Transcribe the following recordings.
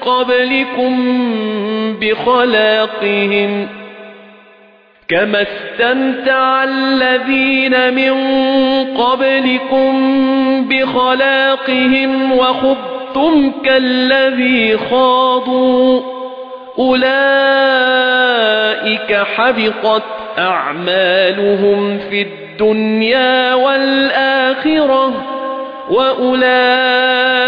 قبلكم بخلاقهم كما استمتع الذين من قبلكم بخلاقهم وخضتم كالذي خاضوا أولئك حبطت أعمالهم في الدنيا والآخرة وأولئك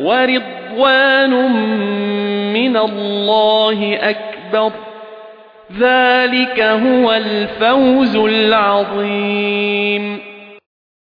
ورضوان من الله أكبر. ذلك هو الفوز العظيم.